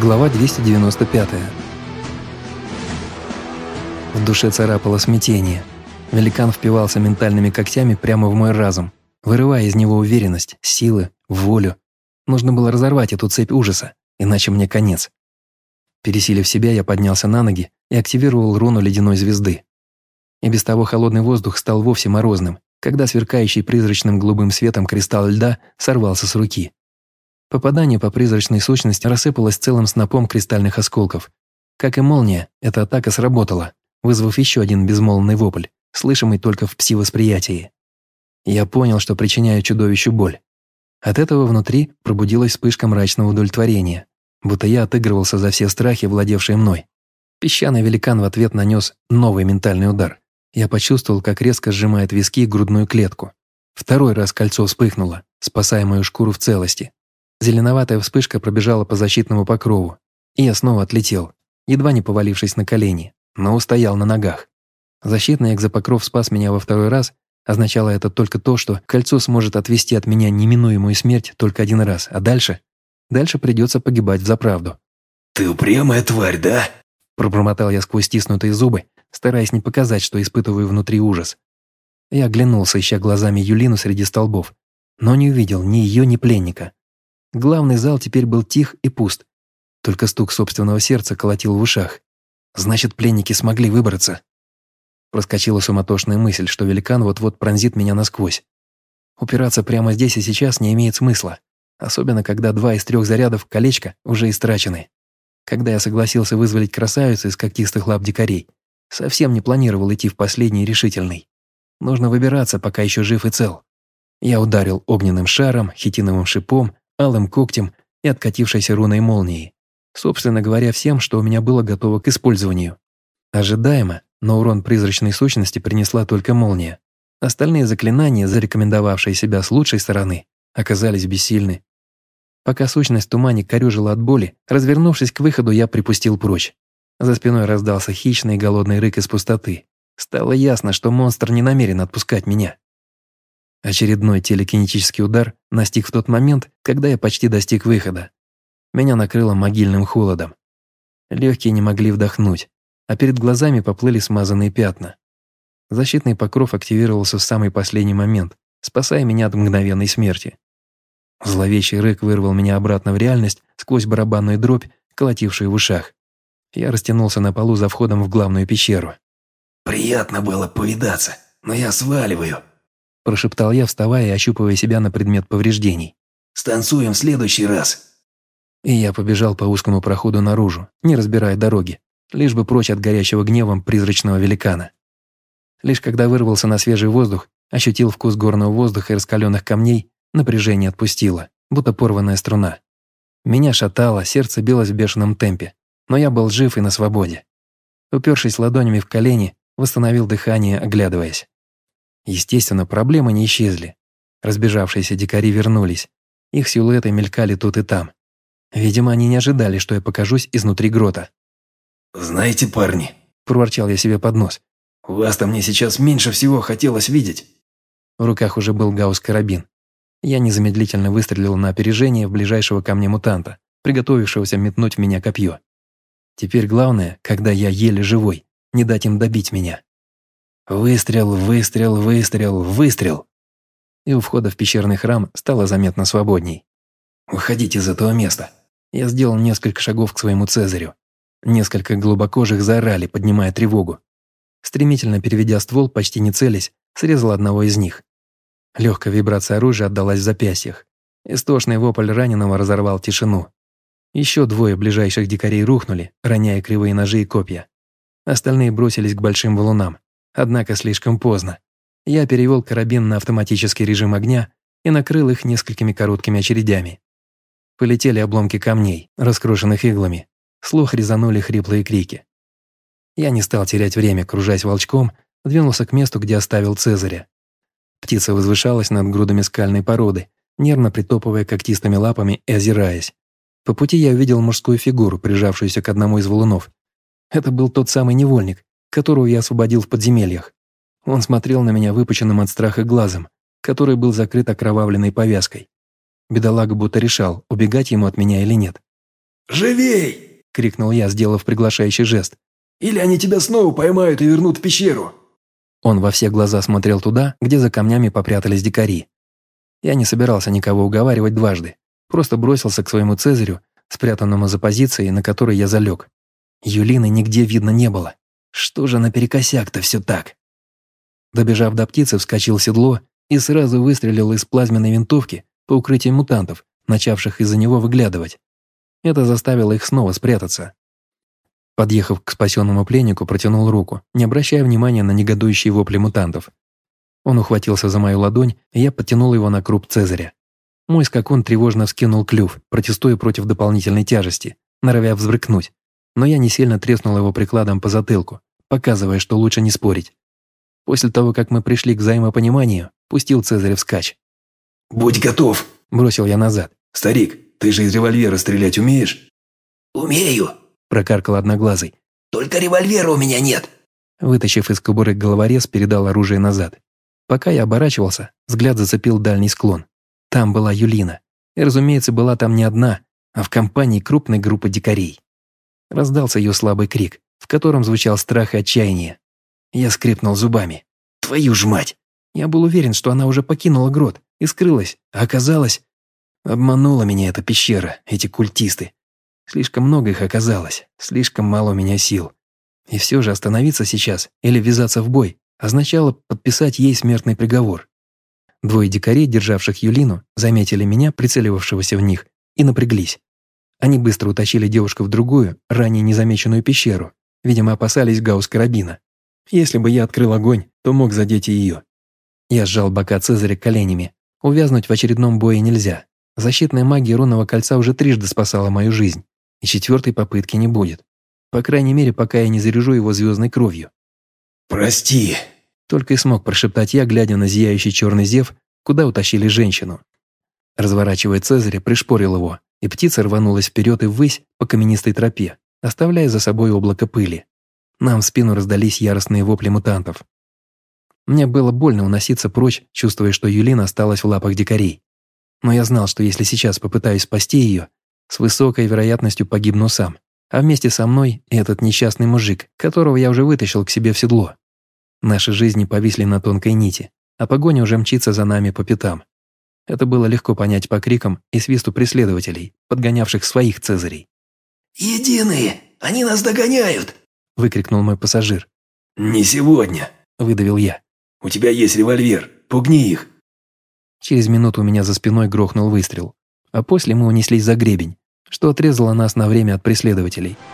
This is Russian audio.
Глава 295. В душе царапало смятение. Великан впивался ментальными когтями прямо в мой разум, вырывая из него уверенность, силы, волю. Нужно было разорвать эту цепь ужаса, иначе мне конец. Пересилив себя, я поднялся на ноги и активировал руну ледяной звезды. И без того холодный воздух стал вовсе морозным, когда сверкающий призрачным голубым светом кристалл льда сорвался с руки. Попадание по призрачной сущности рассыпалось целым снопом кристальных осколков. Как и молния, эта атака сработала, вызвав еще один безмолвный вопль, слышимый только в пси-восприятии. Я понял, что причиняю чудовищу боль. От этого внутри пробудилась вспышка мрачного удовлетворения, будто я отыгрывался за все страхи, владевшие мной. Песчаный великан в ответ нанес новый ментальный удар. Я почувствовал, как резко сжимает виски грудную клетку. Второй раз кольцо вспыхнуло, спасая мою шкуру в целости. Зеленоватая вспышка пробежала по защитному покрову, и я снова отлетел, едва не повалившись на колени, но устоял на ногах. Защитный экзопокров спас меня во второй раз, означало это только то, что кольцо сможет отвести от меня неминуемую смерть только один раз, а дальше? Дальше придется погибать в заправду. «Ты упрямая тварь, да?» Пробормотал я сквозь стиснутые зубы, стараясь не показать, что испытываю внутри ужас. Я оглянулся, ища глазами Юлину среди столбов, но не увидел ни ее, ни пленника. Главный зал теперь был тих и пуст. Только стук собственного сердца колотил в ушах. Значит, пленники смогли выбраться. Проскочила суматошная мысль, что великан вот-вот пронзит меня насквозь. Упираться прямо здесь и сейчас не имеет смысла, особенно когда два из трех зарядов колечка уже истрачены. Когда я согласился вызволить красавицу из когтистых лап дикарей, совсем не планировал идти в последний решительный. Нужно выбираться, пока еще жив и цел. Я ударил огненным шаром, хитиновым шипом, алым когтем и откатившейся руной молнией. Собственно говоря, всем, что у меня было готово к использованию. Ожидаемо, но урон призрачной сущности принесла только молния. Остальные заклинания, зарекомендовавшие себя с лучшей стороны, оказались бессильны. Пока сущность тумане корёжила от боли, развернувшись к выходу, я припустил прочь. За спиной раздался хищный голодный рык из пустоты. Стало ясно, что монстр не намерен отпускать меня. Очередной телекинетический удар настиг в тот момент, когда я почти достиг выхода. Меня накрыло могильным холодом. Легкие не могли вдохнуть, а перед глазами поплыли смазанные пятна. Защитный покров активировался в самый последний момент, спасая меня от мгновенной смерти. Зловещий рык вырвал меня обратно в реальность сквозь барабанную дробь, колотившую в ушах. Я растянулся на полу за входом в главную пещеру. «Приятно было повидаться, но я сваливаю», прошептал я, вставая и ощупывая себя на предмет повреждений. «Станцуем в следующий раз». И я побежал по узкому проходу наружу, не разбирая дороги, лишь бы прочь от горящего гневом призрачного великана. Лишь когда вырвался на свежий воздух, ощутил вкус горного воздуха и раскаленных камней, напряжение отпустило, будто порванная струна. Меня шатало, сердце билось в бешеном темпе, но я был жив и на свободе. Упершись ладонями в колени, восстановил дыхание, оглядываясь. Естественно, проблемы не исчезли. Разбежавшиеся дикари вернулись. Их силуэты мелькали тут и там. Видимо, они не ожидали, что я покажусь изнутри грота. «Знаете, парни», – проворчал я себе под нос, – «вас-то мне сейчас меньше всего хотелось видеть». В руках уже был гаусс-карабин. Я незамедлительно выстрелил на опережение в ближайшего ко мне мутанта, приготовившегося метнуть в меня копье. Теперь главное, когда я еле живой, не дать им добить меня. Выстрел, выстрел, выстрел, выстрел. И у входа в пещерный храм стало заметно свободней. «Уходите из этого места». Я сделал несколько шагов к своему Цезарю. Несколько глубокожих заорали, поднимая тревогу. Стремительно переведя ствол, почти не целясь, срезал одного из них. Легкая вибрация оружия отдалась в запястьях. Истошный вопль раненого разорвал тишину. Еще двое ближайших дикарей рухнули, роняя кривые ножи и копья. Остальные бросились к большим валунам. Однако слишком поздно. Я перевел карабин на автоматический режим огня и накрыл их несколькими короткими очередями. Полетели обломки камней, раскрошенных иглами. Слух резанули хриплые крики. Я не стал терять время, кружась волчком, двинулся к месту, где оставил Цезаря. Птица возвышалась над грудами скальной породы, нервно притопывая когтистыми лапами и озираясь. По пути я увидел мужскую фигуру, прижавшуюся к одному из валунов. Это был тот самый невольник, которого я освободил в подземельях. Он смотрел на меня выпученным от страха глазом, который был закрыт окровавленной повязкой. Бедолага будто решал, убегать ему от меня или нет. «Живей!» – крикнул я, сделав приглашающий жест. «Или они тебя снова поймают и вернут в пещеру!» Он во все глаза смотрел туда, где за камнями попрятались дикари. Я не собирался никого уговаривать дважды, просто бросился к своему Цезарю, спрятанному за позицией, на которой я залег. Юлины нигде видно не было. Что же наперекосяк-то все так? Добежав до птицы, вскочил в седло и сразу выстрелил из плазменной винтовки по укрытию мутантов, начавших из-за него выглядывать. Это заставило их снова спрятаться. Подъехав к спасенному пленнику, протянул руку, не обращая внимания на негодующие вопли мутантов. Он ухватился за мою ладонь, и я подтянул его на круп Цезаря. Мой скакун тревожно вскинул клюв, протестуя против дополнительной тяжести, норовя взбрыкнуть, но я не сильно треснул его прикладом по затылку, показывая, что лучше не спорить. После того, как мы пришли к взаимопониманию, пустил Цезаря вскачь. «Будь готов!» – бросил я назад. «Старик, ты же из револьвера стрелять умеешь?» «Умею!» – прокаркал одноглазый. «Только револьвера у меня нет!» Вытащив из кобуры головорез, передал оружие назад. Пока я оборачивался, взгляд зацепил дальний склон. Там была Юлина. И, разумеется, была там не одна, а в компании крупной группы дикарей. Раздался ее слабый крик, в котором звучал страх и отчаяние. Я скрипнул зубами. «Твою ж мать!» Я был уверен, что она уже покинула грот и скрылась, а оказалось... Обманула меня эта пещера, эти культисты. Слишком много их оказалось, слишком мало у меня сил. И все же остановиться сейчас или ввязаться в бой означало подписать ей смертный приговор. Двое дикарей, державших Юлину, заметили меня, прицеливавшегося в них, и напряглись. Они быстро утащили девушку в другую, ранее незамеченную пещеру. Видимо, опасались гаусс-карабина. Если бы я открыл огонь, то мог задеть и ее. Я сжал бока Цезаря коленями. Увязнуть в очередном бое нельзя. Защитная магия рунного кольца уже трижды спасала мою жизнь. И четвертой попытки не будет. По крайней мере, пока я не заряжу его звездной кровью. «Прости», — только и смог прошептать я, глядя на зияющий черный зев, куда утащили женщину. Разворачивая Цезаря, пришпорил его, и птица рванулась вперед и ввысь по каменистой тропе, оставляя за собой облако пыли. Нам в спину раздались яростные вопли мутантов. Мне было больно уноситься прочь, чувствуя, что Юлина осталась в лапах дикарей. Но я знал, что если сейчас попытаюсь спасти ее, с высокой вероятностью погибну сам, а вместе со мной этот несчастный мужик, которого я уже вытащил к себе в седло. Наши жизни повисли на тонкой нити, а погоня уже мчится за нами по пятам. Это было легко понять по крикам и свисту преследователей, подгонявших своих цезарей. «Единые! Они нас догоняют!» – выкрикнул мой пассажир. «Не сегодня!» – выдавил я. «У тебя есть револьвер, пугни их!» Через минуту у меня за спиной грохнул выстрел, а после мы унеслись за гребень, что отрезало нас на время от преследователей –